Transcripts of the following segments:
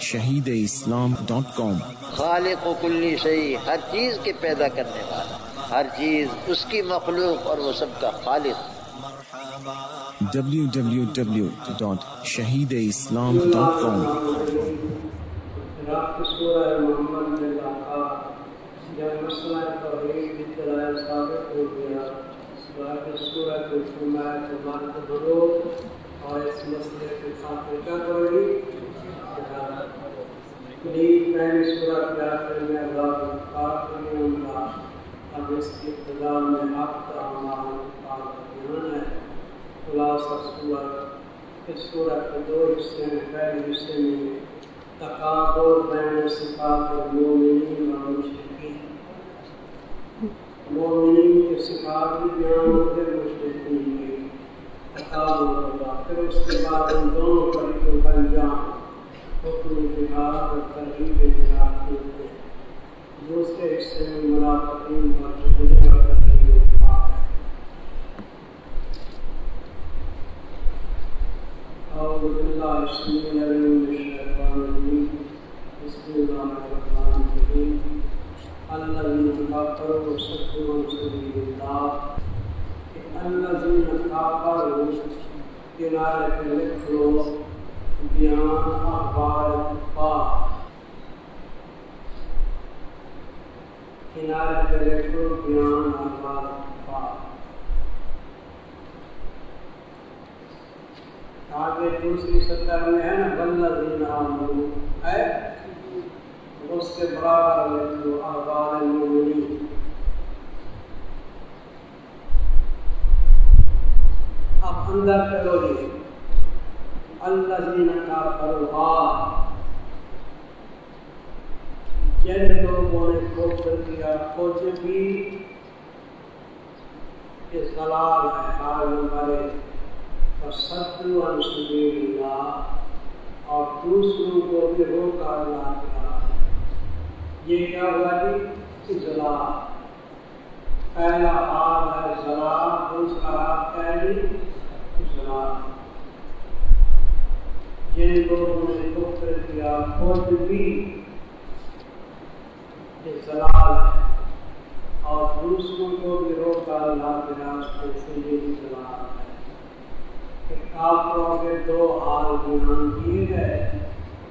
Shaheed Islam dot کام خالق و کلی شہی ہر چیز کے پیدا کرنے والا ہر چیز اس کی مخلوق اور وہ سب کا خالق www.shahideislam.com جب مسئلہ توحید کی دلائل ثابت ہو گیا سورہ کو فرمایا تو بات بھرو اور اس مسئلے کے گی پہلی سورہ کے آخر میں اللہ پاک کرنے کا اب اس کی ابتدا میں آپ کا ہمارا پاک بیان ہے خلاصہ سورہ اس سورہ کے دو حصے میں پہلے حصے میں تقابل بین صفات المومنین و مشرکین مومنین کے صفات بھی بیان ہوتے مشرکین کے تقابل ہوگا پھر اس کے بعد ان دونوں طریقوں کا انجام حکم جہاد اور ترغیب جہاد ہوتے دوسرے حصے میں ملاقاتین اندر جی۔ کرو گے الذین کا پروہار جن لوگوں نے کوفر کیا خود بھی اس ضلال ہے حال نمبر ایک وصدوا عن سبيل الله اور دوسروں کو بھی روکا اللہ تعالیٰ یہ کیا ہوا جی؟ اضلاع پہلا حال ہے ضلع دوسرا حال کیا ہے اضلاع جن لوگوں نے کفر کیا خود بھی اضلاع ہے اور دوسروں کو بھی روکا اللہ تعالیٰ اس کو یہ اضلاع ہے کہ کافروں کے دو حال بیان کیے گئے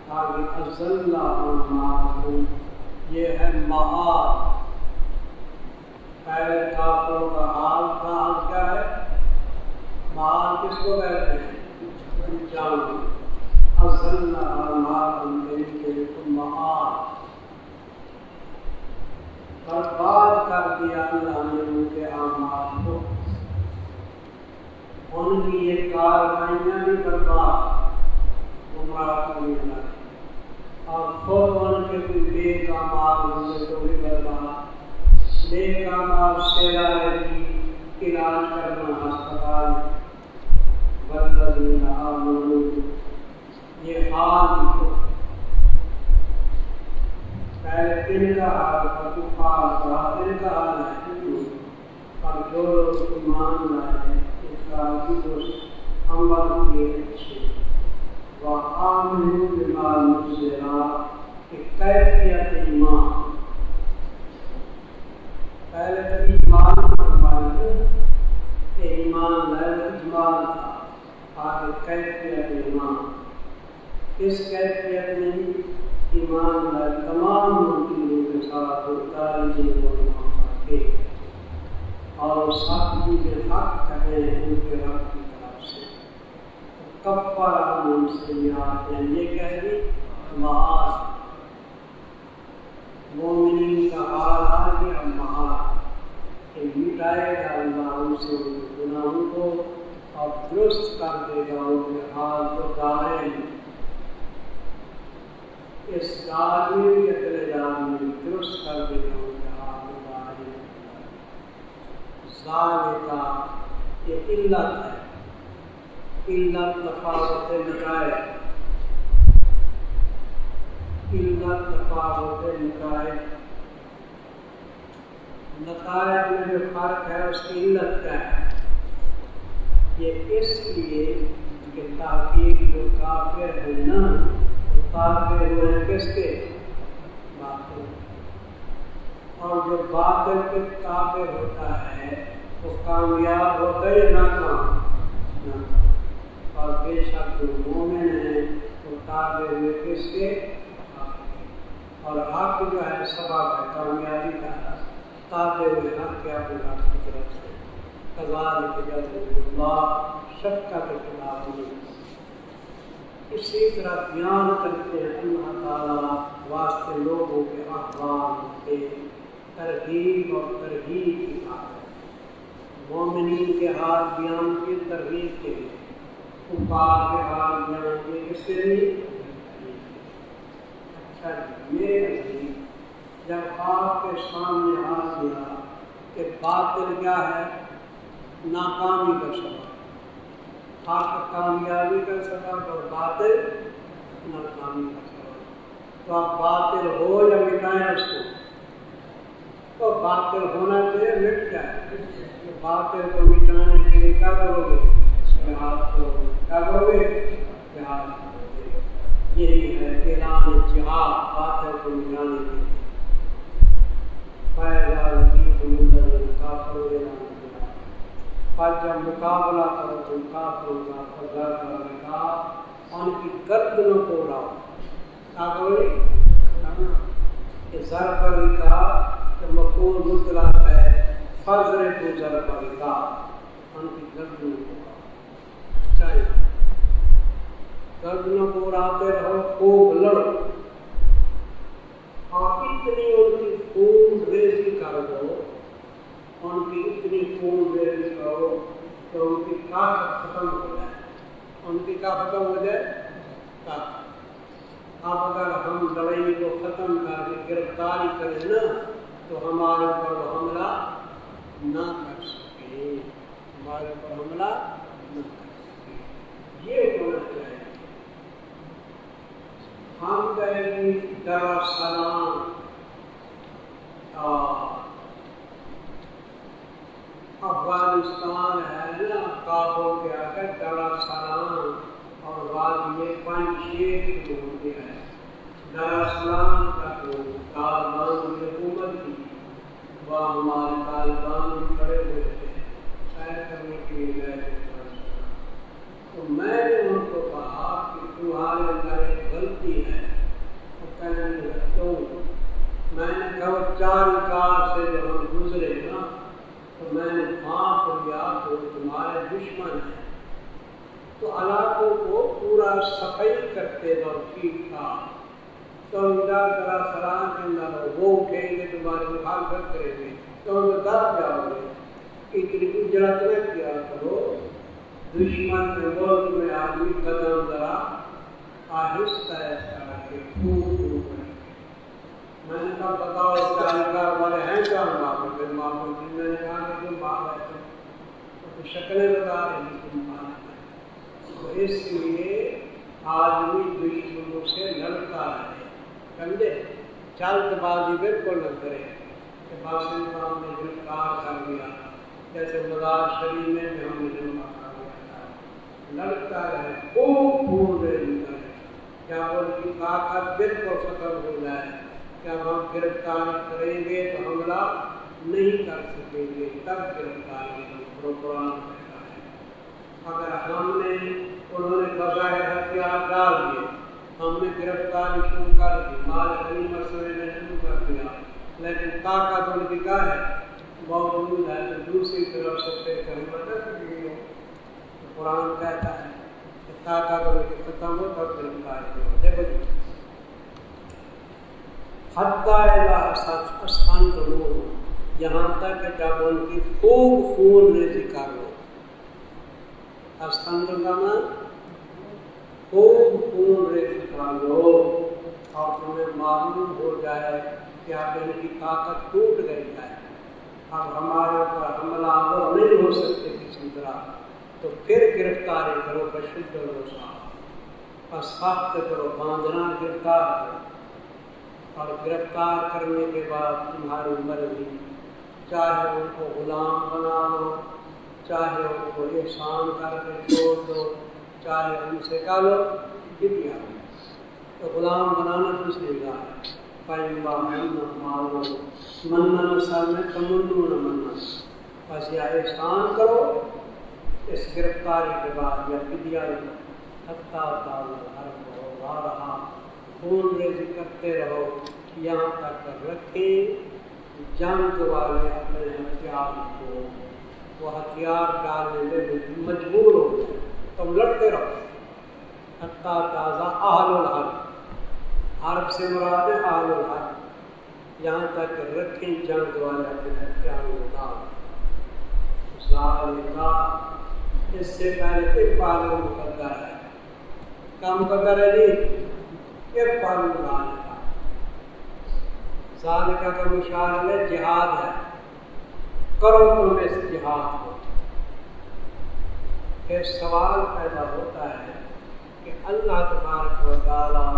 تاکہ آگے ازل یہ ہے مہار پہلے کافروں کا حال تھا اب کیا ہے مہار کس کو کہتے ہیں؟ جان۔ ازل مہار برباد کر دیا اللہ نے ان کے آمار کو۔ ان کی یہ کاروائیاں بھی برباد۔ گمراہ کرنے لگے اور خود ان کے بھی بے کامال ہوئے تو بھی برباد۔ بے کامال سیرا رہی، علاج کرنا ہسپتال۔ بلدین آمنو یہ حال کو پہلے دن کا حال تھا، تو حال دن کا حال ہے اور جو لوگ ایمان لائے کیفیت ایمان. پہلے ایمان فرمائے کہ ایمان اجمال تھا. آگے کیفیت ایمان۔ اس کیفیت میں ایمان لائے تمام ممکنوں کے ساتھ ہوتا ہے اور سب کے حق کرے ان کے رب کی طرف سے۔ کفر ہم سے یاد ہیں یہ کہہ دی، معاذ۔ مومنین کا حال آ گیا مہار کہ مٹائے گا اللہ ان سے۔ گناہوں اور درست کر دے گا ان کے حال کو دائیں۔ اس دائیں کے دل جان میں درست کر دے گا ان کے حال کو دائیں۔ ذالکا، یہ علت ہے۔ علت تفاوت نکائے۔ علت تفاوت نکائے۔ نتائج میں جو فرق ہے، اس کی علت کیا ہے؟ یہ اس لیے کہ تاکہ جو کافر ہے نا تابع ہوئے ہیں کس کے؟ باطل۔ اور جو باطل کے تابع ہوتا ہے، وہ کامیاب ہوتا ہے ناکام؟ اور بے شک جو مومن ہیں وہ تابع ہوئے کس کے؟ اور حق جو ہے، سبب ہے، کامیابی کا تابع ہوئے حق کے اپنے حق کی طرف سے شفقت اسی طرح بیان کرتے ہیں اللہ تعالیٰ واسطے لوگوں کے احوال کے ترغیب اور ترغیب کی بات مومنین کے حال بیان کی ترغیب کے لیے کفار کے حال بیان کے کس کے لیے اچھا جی، میرے جب آپ کے سامنے آ گیا کہ باطل کیا ہے ناکامی کا سبب حق کامیابی کا سبب اور باطل ناکامی کا سبب تو آپ باطل ہو یا مٹائیں اس کو؟ تو باطل ہونا چاہیے، مٹ جائے باطل کو مٹانے کے لیے کیا کرو گے؟ جہاد کرو کیا کرو گے؟ جہاد کرو گے۔ یہی ہے اعلان جہاد، باطل کو مٹانے کے لیے۔ پیدا کی تو مندر کافر اعلان پر جب مقابلہ کرو، تم کافروں کا فضا کرنے کا ان کی گردنوں کو اڑاؤ۔ کیا کرو کہ زر پر کا کہ مقبول مطلع ہے فضر کو زر پر کا ان کی گردنوں کو اڑاؤ۔ چاہیے۔ گردنوں کو اڑاتے رہو، خوب لڑو۔ اور اتنی ان کی خوب ریزی کر دو ان کی اتنی خون ریزی کرو تو ان کی طاقت ختم ہو جائے۔ ان کی کیا ختم ہو جائے طاقت اب اگر ہم لڑائی کو ختم کر کے گرفتاری کریں نا، تو ہمارے اوپر حملہ نہ کر سکے ہمارے اوپر حملہ نہ کر سکے یہ ہونا چاہیے ہم کہیں گے دراصلام افغانستان ہے نا کابل کے آگے ڈرا سلام۔ اور بعد میں پنج شیخ جو ہوتے ہیں سلام کا جو طالبان کی حکومت تھی وہ ہمارے طالبان کھڑے ہوئے تھے۔ سیر کرنے کے لیے گئے تو میں نے ان کو کہا کہ تمہارے اندر ایک غلطی ہے۔ تو کہنے لگا کیوں میں نے کہا چار کار سے جو ہم گزرے نا تو میں نے معاف لیا تو تمہارے دشمن ہیں۔ تو علاقوں کو پورا صفائی کرتے دو ٹھیک تھا۔ تو ادھر ذرا سلام کے اندر وہ اٹھیں گے تمہاری مخالفت کریں گے تو ان دب جاؤ گے۔ اتنی اجرت نہ کیا کرو۔ دشمن کے ملک میں آدمی قدم ذرا آہستہ آہستہ کے خوب میں نے کہا، بتاؤ کاروبار والے ہیں کیا معافی پھر معافی جی جن میں نے کہا کہ تم باہر رہتے تو شکلیں بتا رہی تم باہر تو اس لیے آدمی دشمنوں سے لڑتا رہے۔ سمجھے؟ چلت بازی بالکل نہ کرے۔ کہ باسن کام نے گرفتار کر دیا۔ جیسے مزار شریف میں بھی ہم نے جمع کر دیا لڑتا رہے، خوب خون رہی کرے کیا ان کی طاقت بالکل ختم ہو جائے؟ جب ہم گرفتار کریں گے تو حملہ نہیں کر سکیں گے تب گرفتاری قرآن کہتا ہے۔ اگر ہم نے انہوں نے بظاہر ہتھیار ڈال دیے۔ ہم نے گرفتاری شروع کر دی۔ مال غنی مسئلے نے شروع کر دیا۔ لیکن طاقت ان کی کیا ہے موجود ہے تو دوسری طرف سے پھر کر نہ سکیں گے قرآن کہتا ہے کہ طاقت ان کی ختم ہو تب گرفتاری کرو دیکھو جی۔ یہاں تک کہ جب ان کی خوب خون ریزی کر لو استند کا خوب خون ریزی کر لو اور تمہیں معلوم ہو جائے کہ اب ان کی طاقت ٹوٹ گئی ہے۔ اب ہمارے اوپر حملہ آور نہیں ہو سکتے کسی طرح۔ تو پھر گرفتاری کرو بشد و صاحب۔ اور سخت کرو، باندھنا گرفتار کرو۔ اور گرفتار کرنے کے بعد تمہاری مرضی۔ چاہے ان کو غلام بنا لو چاہے ان کو احسان کر کے چھوڑ دو، چاہے ان سے کہا لو تو غلام بنانا کچھ نہیں رہا ہے پائمبا مارو مننا سال میں تمنو نہ مننا بس یا احسان کرو، اس گرفتاری کے بعد یا پدیا حتہ ہر ہو رہا۔ خون ریزی کرتے رہو، یہاں تک رکھیں جنگ والے اپنے ہتھیار کو، وہ ہتھیار ڈالنے میں مجبور ہو گئے تم لڑتے رہو۔ حتیٰ تازہ آل الحرب حرب سے مراد ہے آل الحرب یہاں تک رکھیں جنگ والے اپنے ہتھیار ڈال اس سے پہلے ایک پالو مقدر ہے۔ کیا مقدر ہے جی ایک پالو ڈالنے کا ذالکہ کا مشاعر میں جہاد ہے۔ کرو تم اس جہاد کو۔ پھر سوال پیدا ہوتا ہے کہ اللہ تبارک و تعالیٰ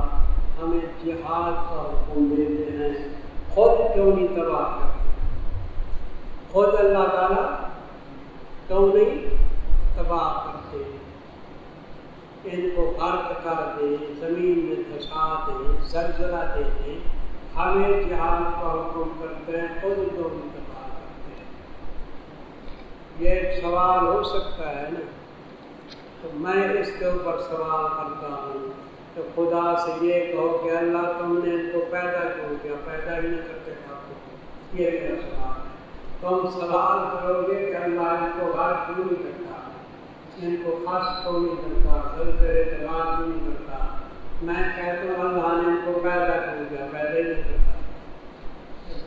ہمیں جہاد کا حکم دیتے ہیں۔ خود کیوں نہیں تباہ کرتے؟ خود اللہ تعالیٰ کیوں نہیں تباہ کرتے؟ ان کو غرق کر دیں، زمین میں دھسا دیں، زلزلہ دے دیں۔ ہمیں جہاد کا حکم کرتے ہیں، خود کیوں نہیں یہ ایک سوال ہو سکتا ہے نا۔ تو میں اس کے اوپر سوال کرتا ہوں تو خدا سے یہ کہو کہ اللہ تم نے ان کو پیدا کیوں کیا؟ پیدا ہی نہیں کرتے تھا یہ میرا سوال ہے۔ تم سوال کرو گے کہ اللہ ان کو غار کیوں نہیں کرتا؟ ان کو خاص کیوں نہیں کرتا سلسلے اعتبار کیوں نہیں کرتا۔ میں کہتا ہوں اللہ نے ان کو پیدا کیوں کیا پیدا ہی نہیں کرتا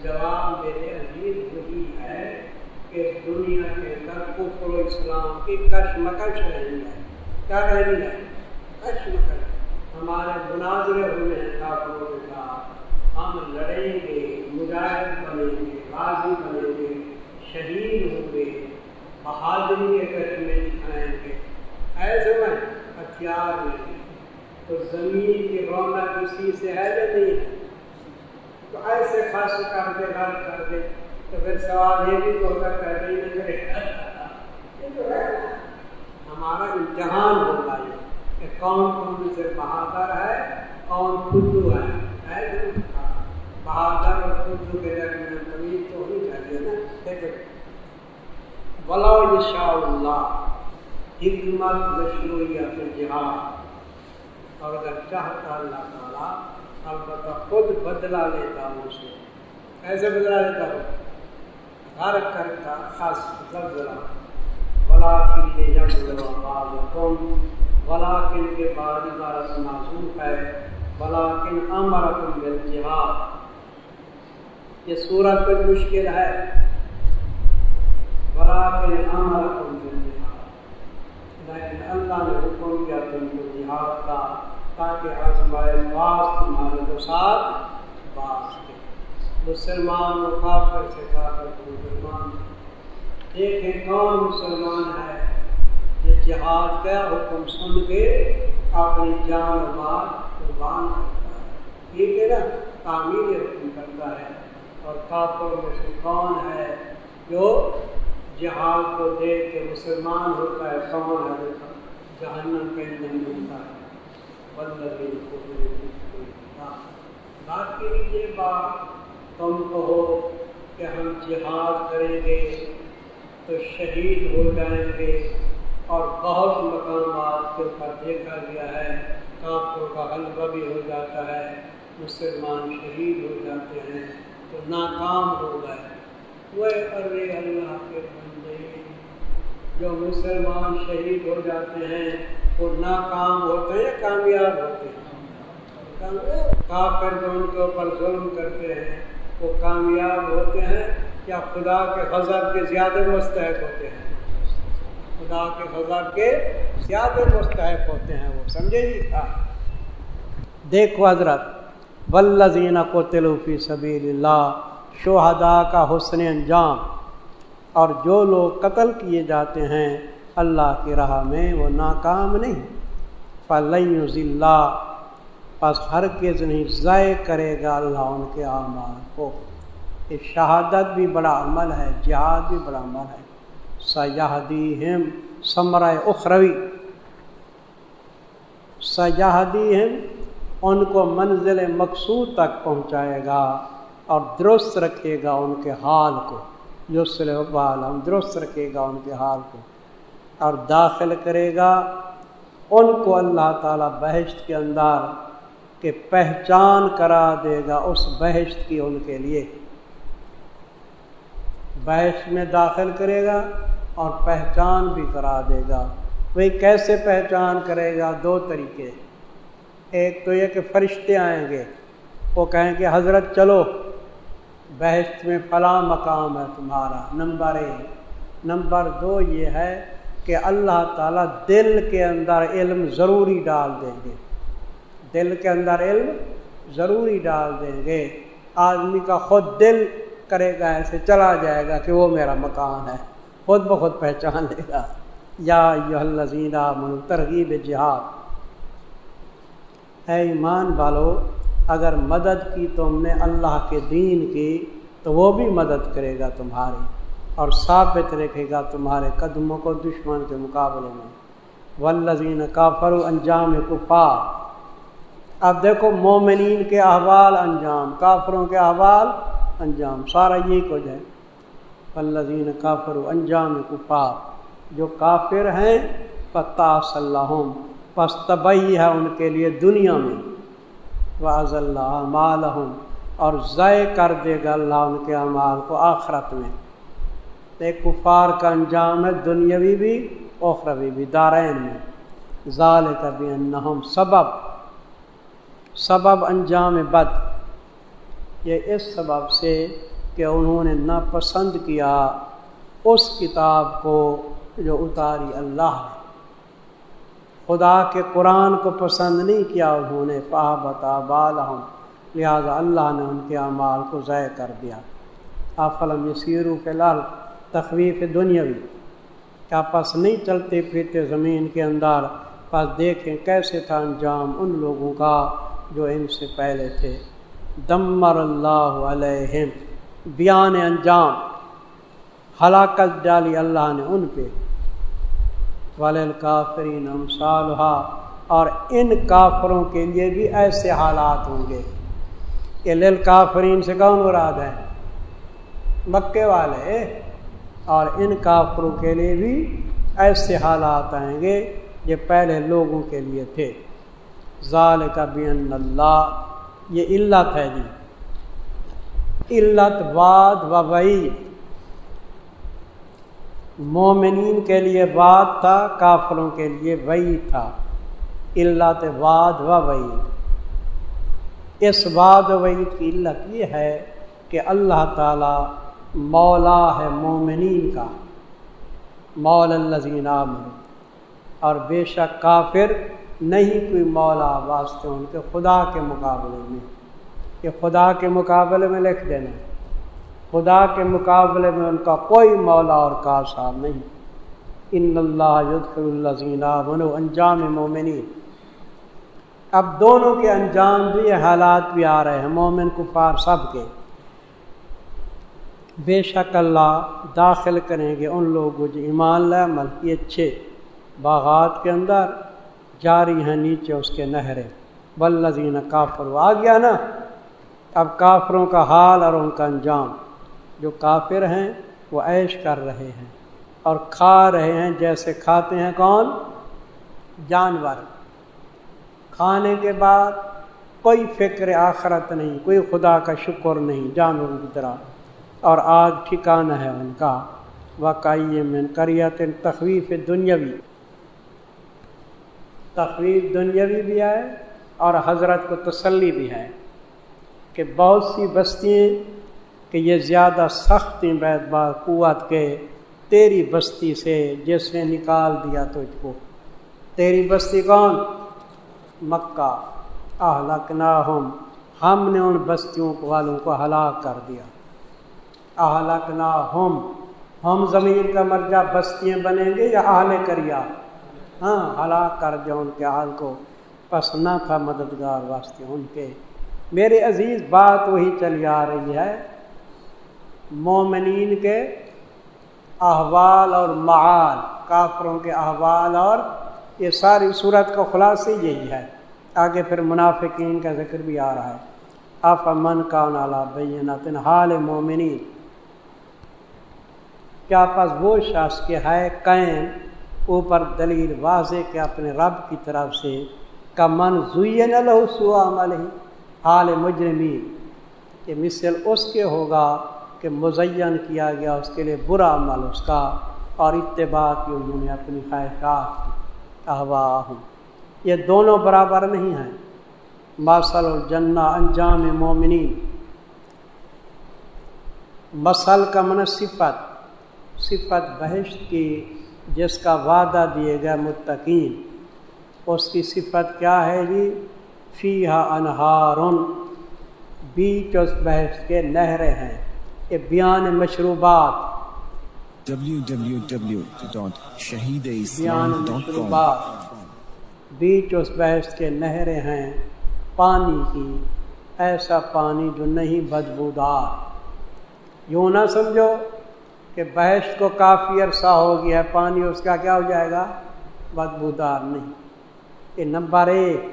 جواب میرے عزیز وہی ہے کہ دنیا کے اندر کفر و اسلام کی کشمکش رہی ہے۔ کیا رہی ہے؟ کشمکش۔ ہمارے مناظرے ہوئے ہیں کافروں کے ساتھ۔ ہم لڑیں گے، مجاہد بنیں گے، غازی بنیں گے، شہید ہوں گے، بہادری کے کش دکھائیں گے۔ ایسے میں ہتھیار نہیں تو زمین کی رونق کسی سے ہے یا نہیں ہے؟ تو ایسے خاص کر دے رد کر دے، تو پھر سوال یہ بھی تو ہوگا پیدا ہی نہیں کرے ہمارا امتحان ہوگا یہ کہ کون کون سے بہادر ہے، کون خدو ہے۔ بہادر اور خدو کے درمیان تمیز تو ہونی چاہیے نا۔ دیکھو۔ بلا شاء اللہ حکمت مشروع پھر جہاد اور اگر چاہتا اللہ تعالیٰ، البتہ خود بدلا لیتا ہوں اسے ایسے بدلا لیتا ہوں غرق کرتا خاص زلزلہ۔ ولاکن جب بعضکم ولاکن کے بعد عبارت معصوم ہے۔ بلا ولاکن امرکم بالجہاد۔ یہ سورت کچھ مشکل ہے۔ بلا ولاکن امرکم بالجہاد۔ لیکن اللہ نے حکم کیا تم کو جہاد کا۔ تاکہ آزمائے باس تمہارے کو ساتھ باس کے مسلمان و کافر سے کافر مسلمان دیکھیں کون مسلمان ہے یہ جہاد کا حکم سن کے اپنی جان و مال قربان کرتا ہے۔ ٹھیک ہے نا تعمیر حکم کرتا ہے۔ اور کافر میں سے کون ہے جو جہاد کو دیکھ کے مسلمان ہوتا ہے، کون ہے؟ جہنم کا ایندھن ملتا ہے۔ بندر باقی یہ بات تم کہو کہ ہم جہاد کریں گے تو شہید ہو جائیں گے اور بہت مقامات کے اوپر دیکھا گیا ہے کافروں کا حلوہ بھی ہو جاتا ہے مسلمان شہید ہو جاتے ہیں تو ناکام ہو گئے وہ ارے اللہ کے جو مسلمان شہید ہو جاتے ہیں وہ ناکام ہوتے ہیں، کامیاب ہوتے ہیں۔ کافر جو ان کے اوپر ظلم کرتے ہیں، وہ کامیاب ہوتے ہیں۔ یا خدا کے غضب کے زیادہ مستحق ہوتے ہیں؟ خدا کے غضب کے زیادہ مستحق ہوتے ہیں وہ، سمجھے جی؟ ہاں۔ دیکھو حضرت ولزین کو تلوفی سبیل اللہ شہدا کا حسن انجام۔ اور جو لوگ قتل کیے جاتے ہیں، اللہ کی راہ میں وہ ناکام نہیں۔ فلن ضلع پس ہر کس نہیں ضائع کرے گا اللہ ان کے اعمال کو۔ یہ شہادت بھی بڑا عمل ہے، جہاد بھی بڑا عمل ہے۔ سیاحدی ہم سمرائے اخروی۔ سیاحدی ہم ان کو منزل مقصود تک پہنچائے گا اور درست رکھے گا ان کے حال کو۔ یسل ہم درست رکھے گا ان کے حال کو۔ اور داخل کرے گا ان کو اللہ تعالیٰ بہشت کے اندر کہ پہچان کرا دے گا اس بحث کی ان کے لیے۔ بحث میں داخل کرے گا اور پہچان بھی کرا دے گا۔ وہی کیسے پہچان کرے گا؟ دو طریقے۔ ایک تو یہ کہ فرشتے آئیں گے۔ وہ کہیں کہ حضرت چلو۔ بحث میں فلاں مقام ہے تمہارا۔ نمبر ایک۔ نمبر دو یہ ہے کہ اللہ تعالیٰ دل کے اندر علم ضروری ڈال دیں گے۔ دل کے اندر علم ضروری ڈال دیں گے۔ آدمی کا خود دل کرے گا، ایسے چلا جائے گا کہ وہ میرا مکان ہے۔ خود بخود پہچان لے گا۔ یا یہ من ترغیب جہاد۔ اے ایمان بالو اگر مدد کی تم نے اللہ کے دین کی، تو وہ بھی مدد کرے گا تمہاری اور ثابت رکھے گا تمہارے قدموں کو دشمن کے مقابلے میں۔ ولزین کافر انجام کفار اب دیکھو، مومنین کے احوال انجام، کافروں کے احوال انجام، سارا یہی کچھ ہے۔ ولزین کافر انجام کفار جو کافر ہیں پتہ صلاح پس طبی ہے ان کے لیے دنیا میں۔ واض اللہ مال اور ضائع کر دے گا اللہ ان کے اعمال کو آخرت میں۔ ایک کفار کا انجام ہے دنیاوی بھی، اخروی بھی دارین میں۔ ظال کبھی انہم سبب سبب انجام بد۔ یہ اس سبب سے کہ انہوں نے ناپسند کیا اس کتاب کو جو اتاری اللہ نے۔ خدا کے قرآن کو پسند نہیں کیا انہوں نے بتا بالحم لہٰذا اللہ نے ان کے اعمال کو ضائع کر دیا۔ آفلم یسیرو فی الحال تخویف دنیاوی۔ کیا پس نہیں چلتے پھرتے زمین کے اندر؟ پس دیکھیں کیسے تھا انجام ان لوگوں کا جو ان سے پہلے تھے۔ دمر اللہ علیہم، بیان انجام۔ ہلاکت ڈالی اللہ نے ان پہ۔ ولکافرین امثالہ اور ان کافروں کے لیے بھی ایسے حالات ہوں گے کہ لل کافرین سے کون مراد ہے؟ مکے والے۔ اور ان کافروں کے لیے بھی ایسے حالات آئیں گے یہ پہلے لوگوں کے لیے تھے۔ ظال کا بین اللہ، یہ علت ہے جی۔ علت واد و وعید۔ مومنین کے لیے واد تھا، کافروں کے لیے وعید تھا۔ علت واد و وعید۔ اس واد و وعید کی علت یہ ہے کہ اللہ تعالی مولا ہے مومنین کا مول الزین اور بے شک کافر نہیں، کوئی مولا واسطے ان کے خدا کے مقابلے میں۔ کہ خدا کے مقابلے میں لکھ دینا۔ خدا کے مقابلے میں ان کا کوئی مولا اور کاسا نہیں۔ ان اللہ اللہ بنو انجام مومنی اب دونوں کے انجام بھی حالات بھی آ رہے ہیں، مومن کفار سب کے۔ بے شک اللہ داخل کریں گے ان لوگوں، جو ایمان لائے ملکی اچھے باغات کے اندر جاری ہیں، نیچے اس کے نہریں۔ بلزین کافر آ گیا نا؟ اب کافروں کا حال اور ان کا انجام۔ جو کافر ہیں وہ عیش کر رہے ہیں اور کھا رہے ہیں جیسے کھاتے ہیں کون؟ جانور۔ کھانے کے بعد کوئی فکر آخرت نہیں، کوئی خدا کا شکر نہیں جانور کی طرح۔ اور آگ ٹھکانا ہے ان کا۔ واقعی میں کریت تخویف دنیاوی تخویف دنیاوی بھی ہے اور حضرت کو تسلی بھی ہے کہ بہت سی بستیاں کہ یہ زیادہ سخت بیت بار قوت کے تیری بستی سے جس نے نکال دیا تجھ کو۔ تیری بستی کون؟ مکہ۔ اہلک نہ ہم ہم نے ان بستیوں والوں کو ہلاک کر دیا۔ اہلک نہ ہم ہم زمین کا مرجع بستیاں بنیں گے یا اہل کریا؟ ہاں ہلاک کر دیا ان کے حال کو۔ پس نہ تھا مددگار واسطے ان کے۔ میرے عزیز، بات وہی چلی آ رہی ہے۔ مومنین کے احوال اور معال، کافروں کے احوال اور یہ ساری صورت کا خلاصہ یہی ہے۔ آگے پھر منافقین کا ذکر بھی آ رہا ہے۔ آف من کا نالا بین حال مومنی کیا پس وہ شخص کے ہے قین اوپر دلیل واضح کہ اپنے رب کی طرف سے کا من زین سو عمل ہی حال مجرمی کہ مثل اس کے ہوگا کہ مزین کیا گیا، اس کے لیے برا عمل، اس کا اور اتباع کی انہوں نے اپنی خواہشات احوا ہوں یہ دونوں برابر نہیں ہیں۔ ماسل الجنہ انجام مومنی مسل کا من صفت صفت بحشت کی، جس کا وعدہ دیے گئے متقین۔ اس کی صفت کیا ہے جی؟ فی ہا انہار بیچ اس بحث کے نہریں ہیں۔ یہ بیان مشروبات بیچ اس بحث کے نہریں ہیں، پانی کی، ایسا پانی جو نہیں بدبودار۔ یوں نہ سمجھو کہ بحث کو کافی عرصہ ہو گیا ہے، پانی اس کا کیا ہو جائے گا؟ بدبودار نہیں۔ یہ نمبر ایک،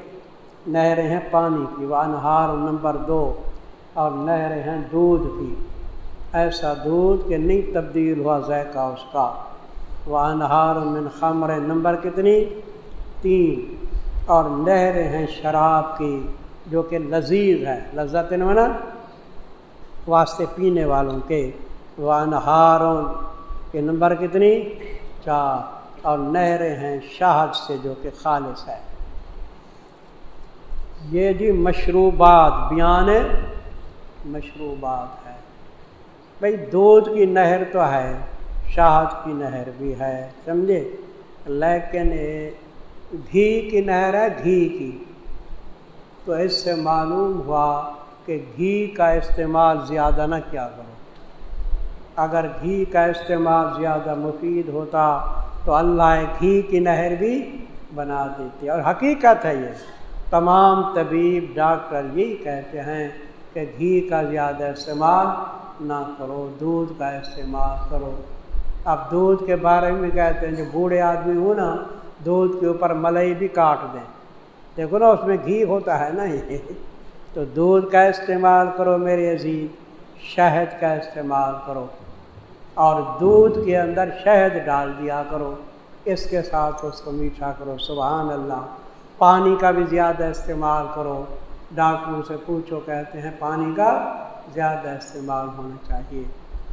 نہریں ہیں پانی کی وہ انہار نمبر دو، اور نہریں ہیں دودھ کی۔ ایسا دودھ کہ نہیں تبدیل ہوا ذائقہ اس کا۔ وہ انہار من خمر۔ نمبر کتنی؟ تین۔ اور نہریں ہیں شراب کی جو کہ لذیذ ہے۔ لذت نمنا واسطے پینے والوں کے۔ وانہاروں کے نمبر کتنی؟ چار۔ اور نہریں ہیں شہد سے جو کہ خالص ہے۔ یہ جی مشروبات، بیان مشروبات ہے۔ بھائی دودھ کی نہر تو ہے، شہد کی نہر بھی ہے، سمجھے؟ لیکن گھی کی نہر ہے گھی کی۔ تو اس سے معلوم ہوا کہ گھی کا استعمال زیادہ نہ کیا کرو۔ اگر گھی کا استعمال زیادہ مفید ہوتا تو اللہ گھی کی نہر بھی بنا دیتی اور حقیقت ہے یہ، تمام طبیب ڈاکٹر یہی کہتے ہیں کہ گھی کا زیادہ استعمال نہ کرو، دودھ کا استعمال کرو۔ اب دودھ کے بارے میں کہتے ہیں جو بوڑھے آدمی ہوں نا، دودھ کے اوپر ملئی بھی کاٹ دیں۔ دیکھو نا، اس میں گھی ہوتا ہے نا یہ۔ تو دودھ کا استعمال کرو میرے عزیز، شہد کا استعمال کرو۔ اور دودھ کے اندر شہد ڈال دیا کرو۔ اس کے ساتھ اس کو میٹھا کرو، سبحان اللہ۔ پانی کا بھی زیادہ استعمال کرو۔ ڈاکٹروں سے پوچھو، کہتے ہیں پانی کا زیادہ استعمال ہونا چاہیے۔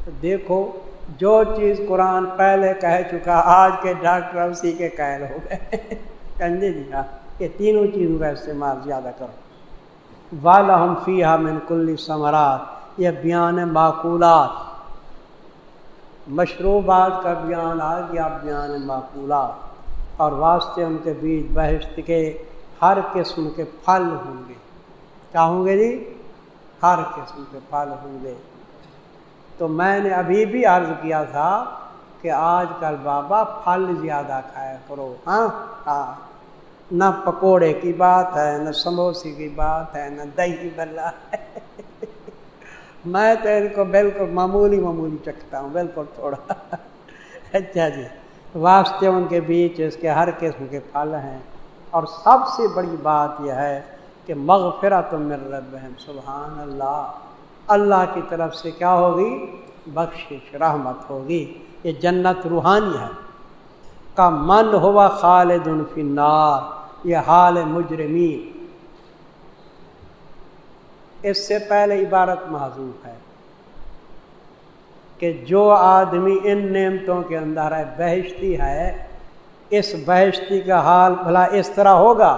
تو دیکھو، جو چیز قرآن پہلے کہہ چکا، آج کے ڈاکٹر اسی کے قید ہو گئے۔ کنجے جی ہاں یہ تینوں چیزوں کا استعمال زیادہ کرو۔ والا ہم فی من کلی ثمرات یہ بیان معقولات۔ مشروبات کا بیان آ گیا بیان معقولات۔ اور واسطے ان کے بیچ بحث کے ہر قسم کے پھل ہوں گے۔ کیا ہوں گے جی؟ ہر قسم کے پھل ہوں گے۔ تو میں نے ابھی بھی عرض کیا تھا کہ آج کل بابا پھل زیادہ کھایا کرو ہاں؟ ہاں۔ نہ پکوڑے کی بات ہے، نہ سموسے کی بات ہے، نہ دہی بلا ہے۔ میں تو ان کو بالکل معمولی معمولی چکھتا ہوں، بالکل تھوڑا۔ اچھا جی۔ واسطے ان کے بیچ اس کے ہر قسم کے پھل ہیں۔ اور سب سے بڑی بات یہ ہے کہ مغفرت من ربہم سبحان اللہ اللہ کی طرف سے کیا ہوگی؟ بخشش، رحمت ہوگی۔ یہ جنت روحانی ہے۔ کا من ہوا خالد فی النار۔ یہ حال مجرمین۔ اس سے پہلے عبارت معذوف ہے کہ جو آدمی ان نعمتوں کے اندر ہے، بہشتی ہے، اس بہشتی کا حال بھلا اس طرح ہوگا۔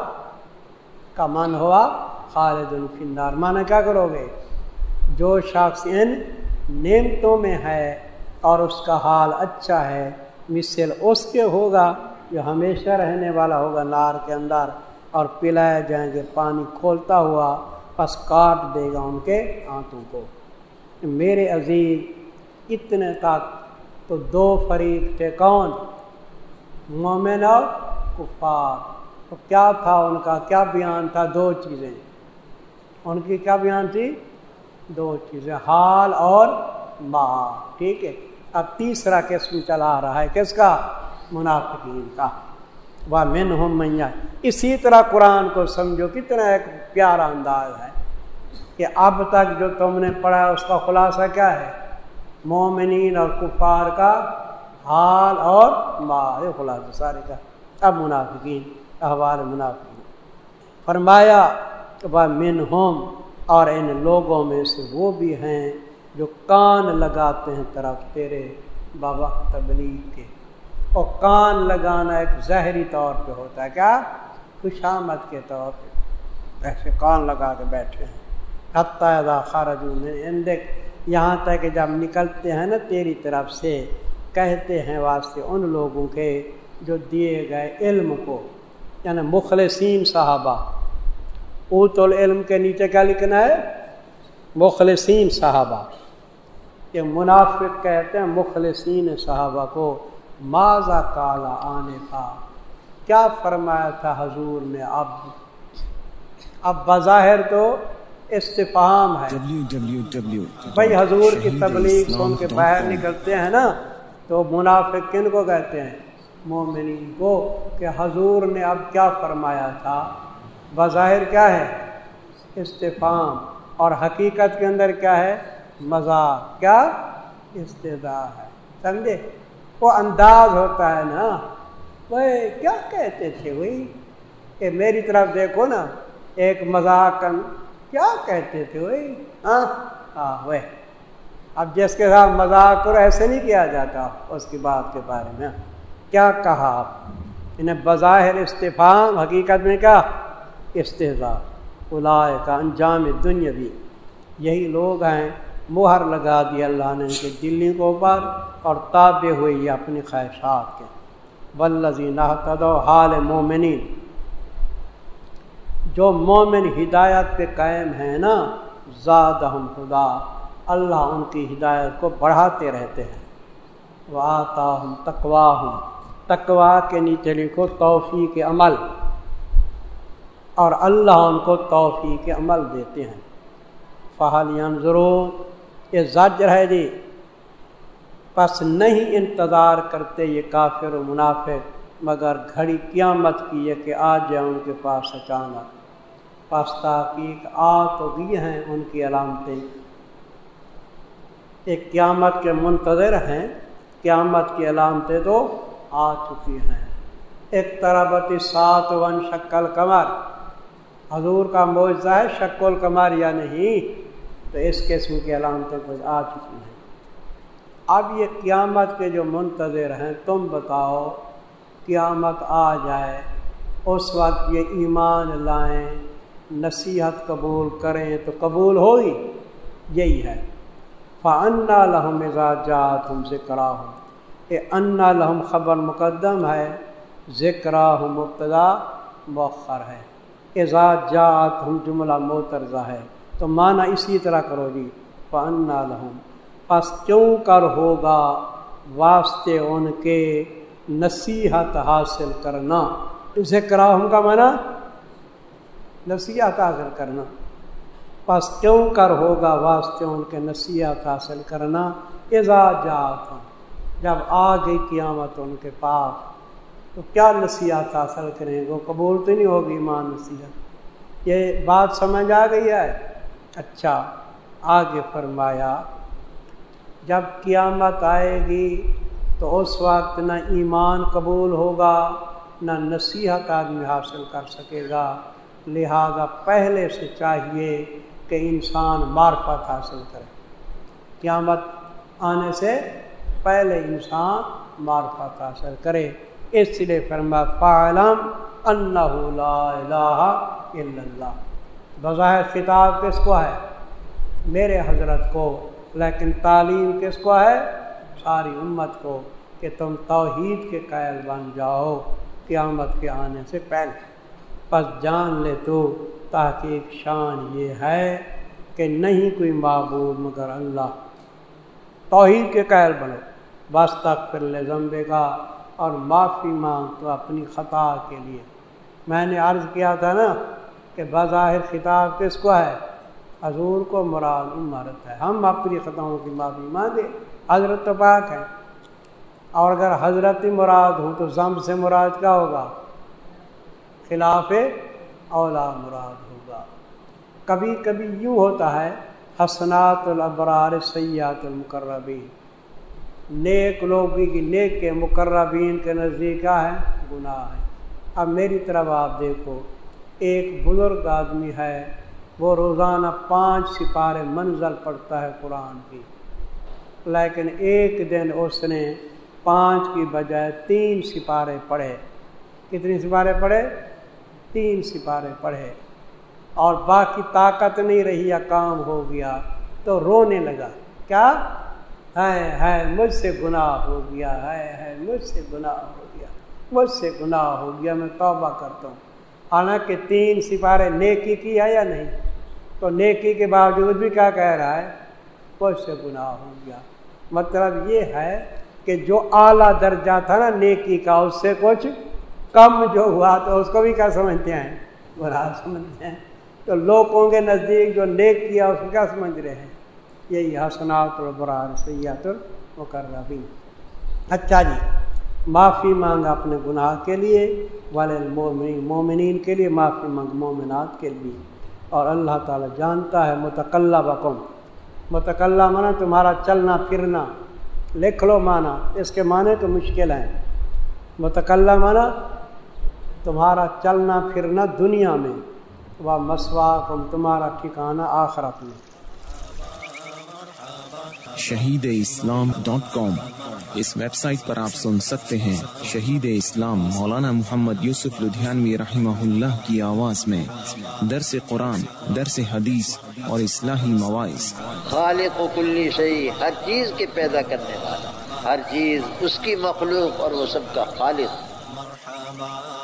کا من ہوا خالد الفندار مانا کیا کرو گے؟ جو شخص ان نعمتوں میں ہے اور اس کا حال اچھا ہے، مثل اس کے ہوگا جو ہمیشہ رہنے والا ہوگا نار کے اندر اور پلائے جائیں گے، پانی کھولتا ہوا پس کاٹ دے گا ان کے ہاتھوں کو۔ میرے عزیز، اتنے تک تو دو فریق تھے کون؟ مومن اور کفار۔ تو کیا تھا ان کا؟ کیا بیان تھا؟ دو چیزیں۔ ان کی کیا بیان تھی؟ دو چیزیں۔ حال اور ماں ٹھیک ہے۔ اب تیسرا قسم چلا رہا ہے۔ کس کا؟ منافقین کا۔ و من ہم میاں اسی طرح قرآن کو سمجھو، کتنا ایک پیارا انداز ہے کہ اب تک جو تم نے پڑھا، اس کا خلاصہ کیا ہے؟ مومنین اور کفار کا حال اور ماہ خلاصہ سارے کا۔ اب منافقین۔ احوال منافقین فرمایا وہ من ہوم اور ان لوگوں میں سے وہ بھی ہیں جو کان لگاتے ہیں طرف تیرے بابا تبلیغ کے۔ اور کان لگانا ایک زہری طور پہ ہوتا ہے۔ کیا؟ خوشامد کے طور پہ۔ ایسے کان لگا کے بیٹھے ہیں۔ حتیٰ خارج دیکھ یہاں تک کہ جب نکلتے ہیں نا تیری طرف سے، کہتے ہیں واسطے ان لوگوں کے جو دیے گئے علم کو۔ یعنی مخلصین صحابہ۔ اوت العلم کے نیچے کیا لکھنا ہے؟ مخلصین صحابہ۔ یہ منافق کہتے ہیں مخلصین صحابہ کو ماضا کالا آنے کا کیا فرمایا تھا حضور نے؟ اب اب بظاہر تو استفام ہے۔ بھائی حضور کی تبلیغ سن کے باہر نکلتے ہیں نا، تو منافق کن کو کہتے ہیں؟ مومنین کو کہ حضور نے اب کیا فرمایا تھا؟ بظاہر کیا ہے؟ استفام. اور حقیقت کے اندر کیا ہے؟ مذاق. کیا؟ استدا ہے. سمجھے؟ وہ انداز ہوتا ہے نا؟ وہ کیا کہتے تھے وہی؟ کہ میری طرف دیکھو نا، ایک مذاق کیا کہتے تھے وہی؟ ہاں؟ ہاں وہ اب جس کے ساتھ مذاق کرو ایسے نہیں کیا جاتا، اس کی بات کے بارے میں۔ کیا کہا؟ آپ انہیں بظاہر استفام حقیقت میں کیا؟ استحضا الائے کا انجام دنیا بھی۔ یہی لوگ ہیں، مہر لگا دی اللہ نے ان کے دلی کو اوپر اور تابے ہوئی اپنی خواہشات کے۔ بلزی نہ حال مومنین۔ جو مومن ہدایت پہ قائم ہیں نا زاد ہم خدا۔ اللہ ان کی ہدایت کو بڑھاتے رہتے ہیں۔ وہ آتا ہوں تقوا ہوں تقوا کے نیچے لکھو، توفیق عمل۔ اور اللہ ان کو توفیق عمل دیتے ہیں۔ فہالین ضرور یہ زجر ہے جی۔ پس نہیں انتظار کرتے یہ کافر و منافق، مگر گھڑی قیامت کی ہے کہ آ جائے ان کے پاس اچانک۔ پس تحقیق آ تو بھی ہیں ان کی علامتیں۔ ایک قیامت کے منتظر ہیں، قیامت کی علامتیں تو آ چکی ہیں۔ ایک طرح سات ون شکل کمر۔ حضور کا معجزہ ہے شکل کمر یا نہیں؟ تو اس قسم کی علامتیں کچھ آ چکی ہیں۔ اب یہ قیامت کے جو منتظر ہیں، تم بتاؤ، قیامت آ جائے، اس وقت یہ ایمان لائیں، نصیحت قبول کریں تو قبول ہوگی یہی ہے۔ فنا لہم اعزاز جات ہم ذکر ہوں یہ انا لہم خبر مقدم ہے ذکر مبتدا مؤخر ہے۔ اعزاز جات ہم جملہ موترزہ ہے۔ تو مانا اسی طرح کرو جی پنا لہم۔ پس کیوں کر ہوگا؟ واسطے ان کے نصیحت حاصل کرنا۔ اسے کراہم کا مانا نصیحت حاصل کرنا۔ پس کیوں کر ہوگا؟ واسطے ان کے نصیحت حاصل کرنا۔ اعزاز جات جب آ گئی قیامت ان کے پاس، تو کیا نصیحت حاصل کریں؟ وہ قبول تو نہیں ہوگی ماں نصیحت؟ یہ بات سمجھ آ گئی ہے؟ اچھا آگے فرمایا، جب قیامت آئے گی تو اس وقت نہ ایمان قبول ہوگا، نہ نصیحت آدمی حاصل کر سکے گا۔ لہذا پہلے سے چاہیے کہ انسان معرفت حاصل کرے۔ قیامت آنے سے پہلے انسان معرفت حاصل کرے۔ اس لیے فرما پالم اللہ الہ الا اللہ بظاہر خطاب کس کو ہے؟ میرے حضرت کو، لیکن تعلیم کس کو ہے؟ ساری امت کو، کہ تم توحید کے قائل بن جاؤ قیامت کے آنے سے پہلے۔ پس جان لے تو، تحقیق شان یہ ہے کہ نہیں کوئی معبود مگر اللہ توحید کے قائل بنو۔ بس تک پھر لے زمبے گا اور معافی مانگ تو اپنی خطا کے لیے۔ میں نے عرض کیا تھا نا کہ بظاہر خطاب کس کو ہے؟ حضور کو مراد عمارت ہے۔ ہم اپنی خطاؤں کی معافی مانگے۔ حضرت تو پاک ہے اور اگر حضرت مراد ہوں تو ضم سے مراد کیا ہوگا؟ خلاف اولا مراد ہوگا۔ کبھی کبھی یوں ہوتا ہے حسنات الابرار سیات المقربین۔ نیک لوگی کی نیک کے مقربین کے نزدیک ہے، گناہ ہے۔ اب میری طرف آپ دیکھو، ایک بزرگ آدمی ہے، وہ روزانہ پانچ سپارے منزل پڑھتا ہے قرآن کی۔ لیکن ایک دن اس نے پانچ کی بجائے تین سپارے پڑھے۔ کتنی سپارے پڑھے؟ تین سپارے پڑھے۔ اور باقی طاقت نہیں رہی یا کام ہو گیا تو رونے لگا۔ کیا؟ ہے ہے مجھ سے گناہ ہو گیا۔ ہے ہے مجھ سے گناہ ہو گیا۔ مجھ سے گناہ ہو گیا۔ میں توبہ کرتا ہوں۔ حالانکہ تین سپارے نیکی کی ہے یا نہیں؟ تو نیکی کے باوجود بھی کیا کہہ رہا ہے؟ مجھ سے گناہ ہو گیا۔ مطلب یہ ہے کہ جو اعلیٰ درجہ تھا نا نیکی کا، اس سے کچھ کم جو ہوا تو اس کو بھی کیا سمجھتے ہیں؟ برا سمجھتے ہیں۔ تو لوگوں کے نزدیک جو نیک کیا، اس کو کیا سمجھ رہے ہیں؟ یہی حسنات البرار سیات المقربین۔ اچھا جی معافی مانگا اپنے گناہ کے لیے والے مومنین کے لیے معافی مانگ مومنات کے لیے۔ اور اللہ تعالیٰ جانتا ہے متقلہ بکم متقلہ مانا تمہارا چلنا، پھرنا۔ لکھ لو مانا اس کے معنی تو مشکل ہیں۔ متقلہ مانا تمہارا چلنا، پھرنا دنیا میں۔ وہ مسوا کم تمہارا ٹھکانا آخرت میں۔ شہید اسلام ڈاٹ کام۔ اس ویب سائٹ پر آپ سن سکتے ہیں۔ شہید اسلام مولانا محمد یوسف لدھیانوی رحمہ اللہ کی آواز میں۔ درس قرآن درس حدیث اور اصلاحی مواعث۔ خالق و کلی شہی ہر چیز کے پیدا کرنے والا۔ ہر چیز اس کی مخلوق اور وہ سب کا خالق۔